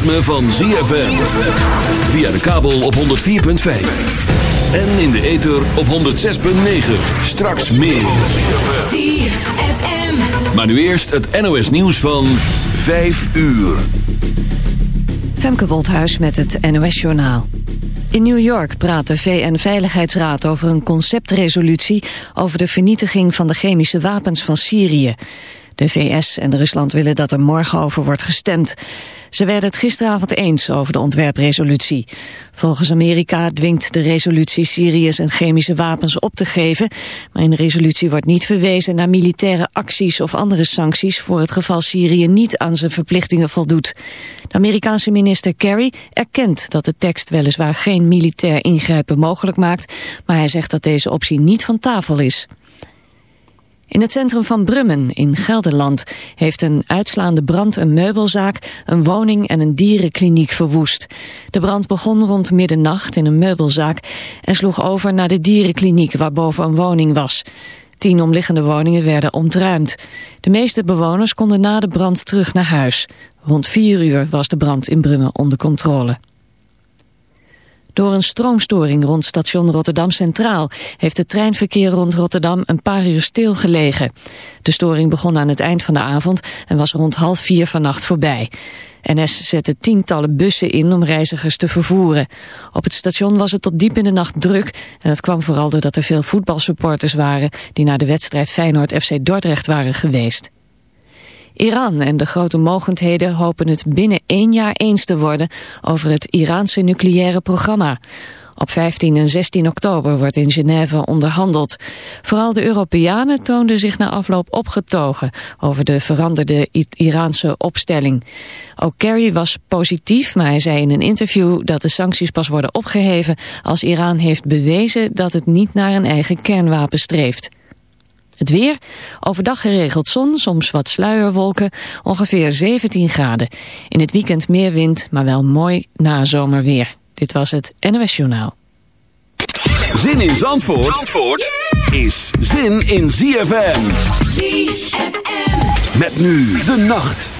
ritme van ZFM. Via de kabel op 104.5. En in de ether op 106.9. Straks meer. ZFM. Maar nu eerst het NOS nieuws van 5 uur. Femke Woldhuis met het NOS Journaal. In New York praat de VN-veiligheidsraad over een conceptresolutie... over de vernietiging van de chemische wapens van Syrië. De VS en Rusland willen dat er morgen over wordt gestemd. Ze werden het gisteravond eens over de ontwerpresolutie. Volgens Amerika dwingt de resolutie Syrië zijn chemische wapens op te geven. Maar in de resolutie wordt niet verwezen naar militaire acties of andere sancties... voor het geval Syrië niet aan zijn verplichtingen voldoet. De Amerikaanse minister Kerry erkent dat de tekst weliswaar geen militair ingrijpen mogelijk maakt... maar hij zegt dat deze optie niet van tafel is. In het centrum van Brummen in Gelderland heeft een uitslaande brand een meubelzaak, een woning en een dierenkliniek verwoest. De brand begon rond middernacht in een meubelzaak en sloeg over naar de dierenkliniek waar boven een woning was. Tien omliggende woningen werden ontruimd. De meeste bewoners konden na de brand terug naar huis. Rond vier uur was de brand in Brummen onder controle. Door een stroomstoring rond station Rotterdam Centraal heeft het treinverkeer rond Rotterdam een paar uur stilgelegen. De storing begon aan het eind van de avond en was rond half vier vannacht voorbij. NS zette tientallen bussen in om reizigers te vervoeren. Op het station was het tot diep in de nacht druk en dat kwam vooral doordat er veel voetbalsupporters waren die naar de wedstrijd Feyenoord-FC Dordrecht waren geweest. Iran en de grote mogendheden hopen het binnen één jaar eens te worden over het Iraanse nucleaire programma. Op 15 en 16 oktober wordt in Genève onderhandeld. Vooral de Europeanen toonden zich na afloop opgetogen over de veranderde Iraanse opstelling. Ook Kerry was positief, maar hij zei in een interview dat de sancties pas worden opgeheven als Iran heeft bewezen dat het niet naar een eigen kernwapen streeft. Het weer, overdag geregeld zon, soms wat sluierwolken, ongeveer 17 graden. In het weekend meer wind, maar wel mooi nazomerweer. Dit was het NOS Journaal. Zin in Zandvoort, Zandvoort is zin in ZFM. ZFM. Met nu de nacht.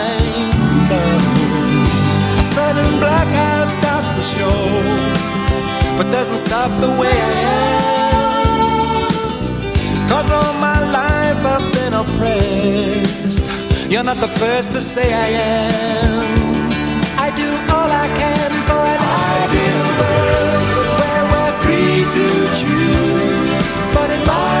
No sudden blackout stops the show, but doesn't stop the way I am. Cause all my life I've been oppressed. You're not the first to say I am. I do all I can for an ideal world where we're free to choose. But in my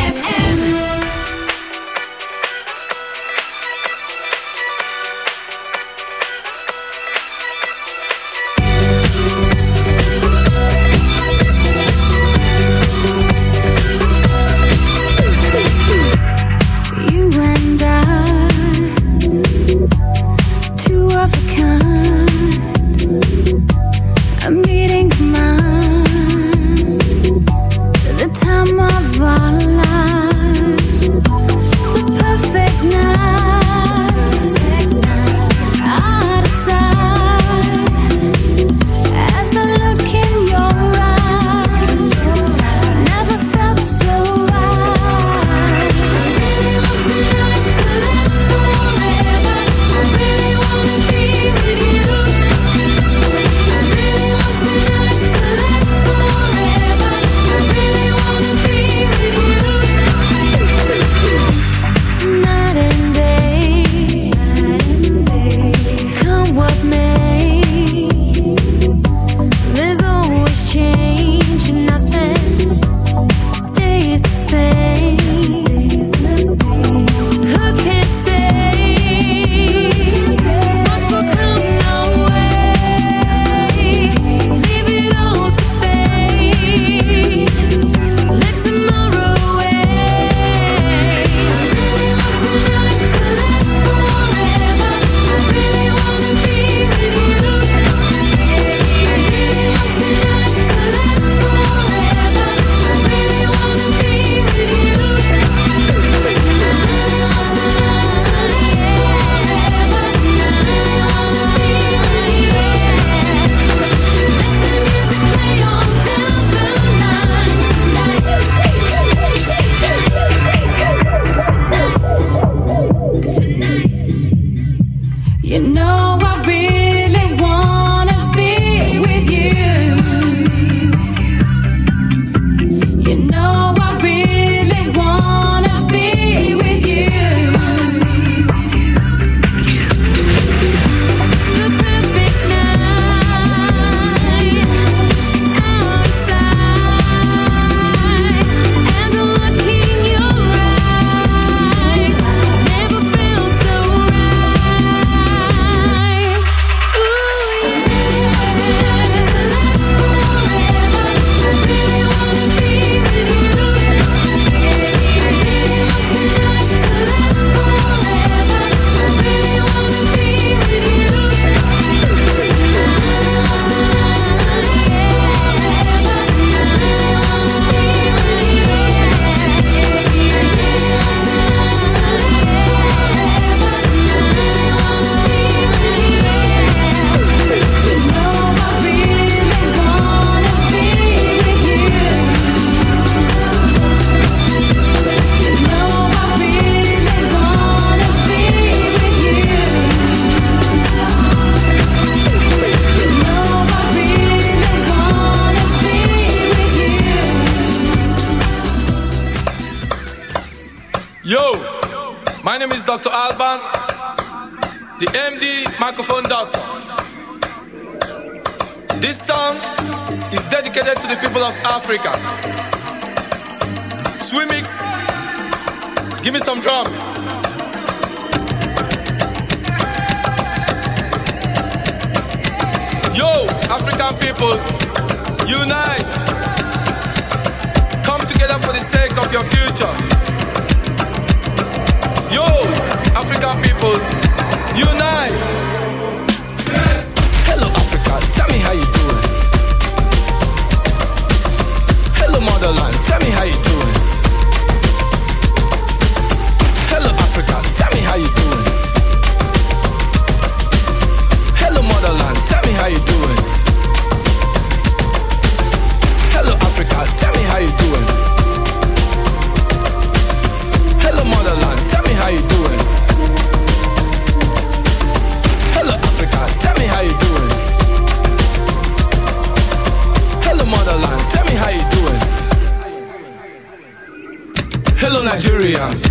microphone doctor. This song is dedicated to the people of Africa. Swimix, give me some drums. Yo, African people, unite. Come together for the sake of your future. Yo, African people, unite.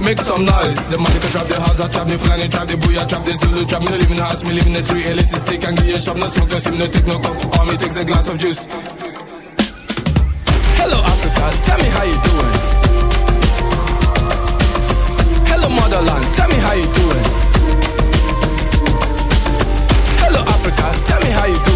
Make some noise. The money can trap the house, I trap the flying, trap the booyah, trap the Zulu, trap me, the house, me live in the street, elitist stick and give you shop, no smoke, no sim, no take no cup. All me takes a glass of juice. Hello Africa, tell me how you doing. Hello motherland, tell me how you doing. Hello Africa, tell me how you doing.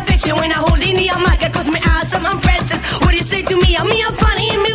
fiction. When I hold in the mic, cause me awesome, I'm Francis. What do you say to me? I'm me, I'm funny, and me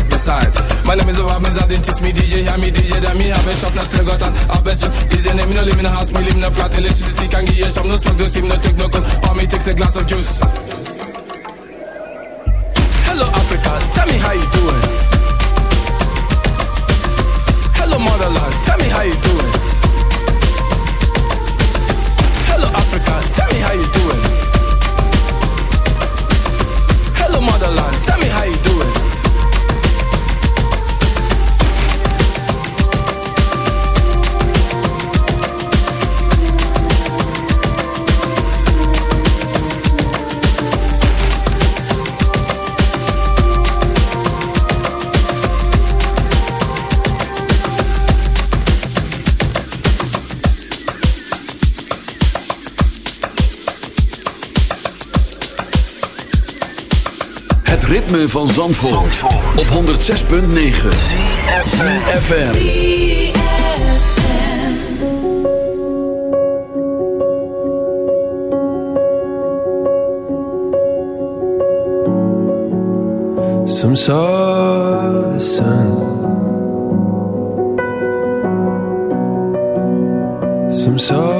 side by side. My name is Obama, I didn't teach me DJ, hear me DJ, then me have a shop, now still got an best shop. The name, me no live in a house, me live in a flat, electricity can give you some, no smoke, no steam, no take no cold, or me takes a glass of juice. Ritme van Zandvoort, op 106.9 FM. Some saw the sun. Some saw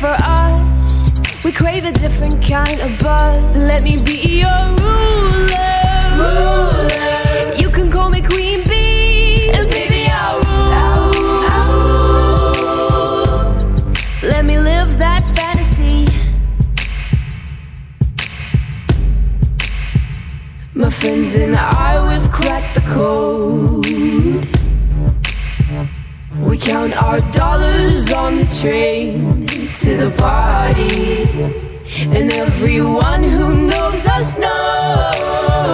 for us. We crave a different kind of buzz. Let me be your ruler. ruler. You can call me Queen Bee, baby I'll. Let me live that fantasy. My friends and I, we've cracked the code. We count our dollars on the train to the party. And everyone who knows us knows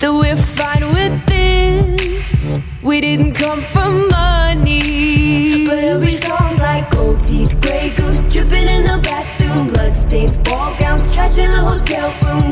that we're fine with this. We didn't come for money. But every song's like gold teeth, Grey Goose dripping in the bathroom, bloodstains, ball gowns, trash in the hotel room.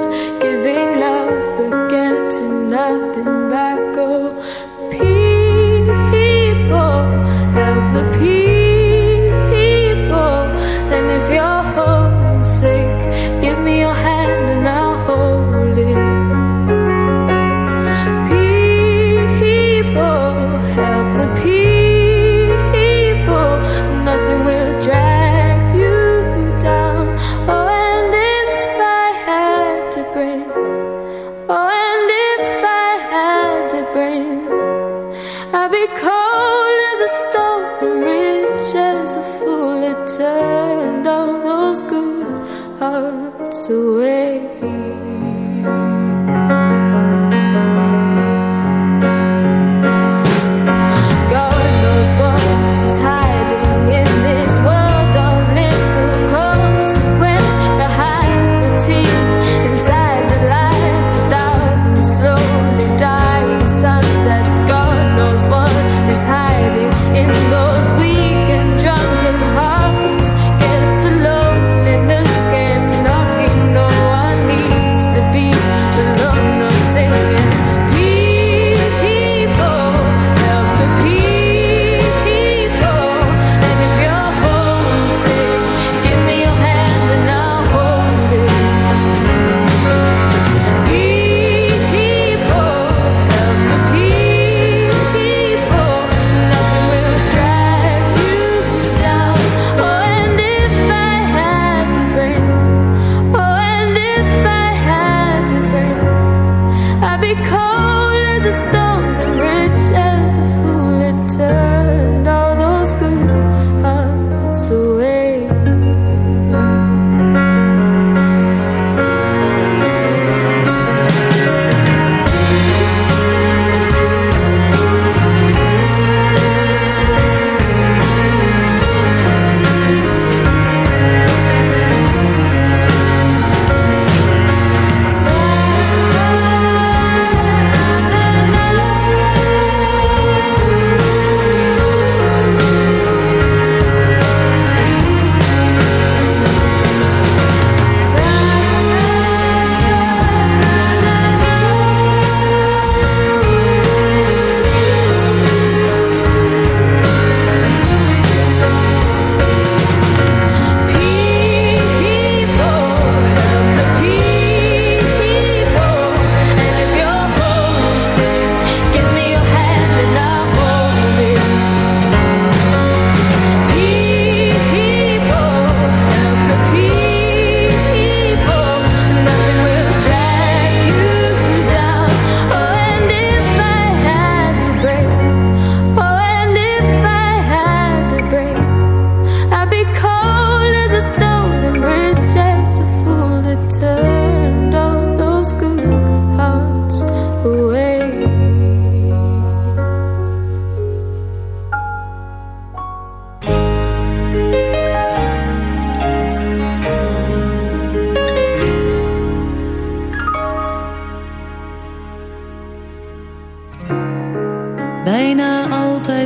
the people.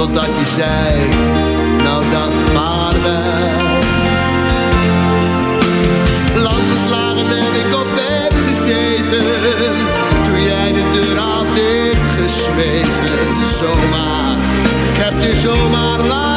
totdat je zei, nou dan vaarwel. Lang geslagen heb ik op bed gezeten, toen jij de deur had dichtgesmeten. Zomaar, ik heb je zomaar laten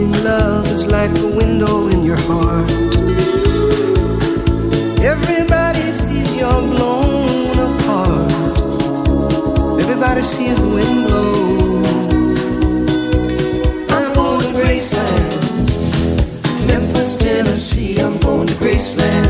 Losing love is like a window in your heart. Everybody sees you're blown apart. Everybody sees the wind blow. I'm going to Graceland. Memphis, Tennessee, I'm going to Graceland.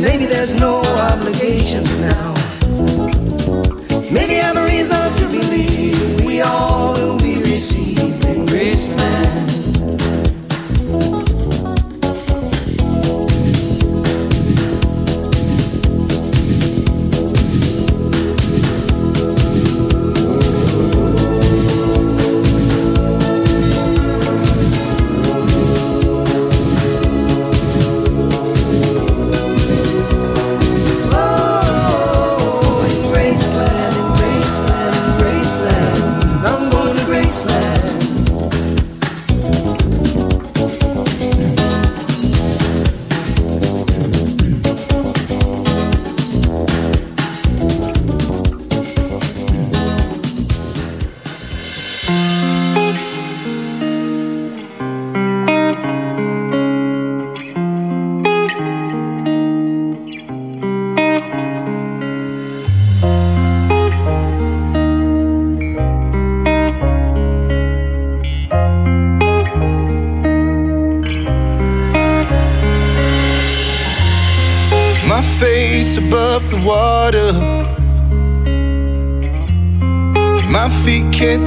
Maybe there's no obligations now. Maybe I'm a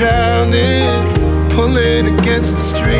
drowning, pulling against the stream.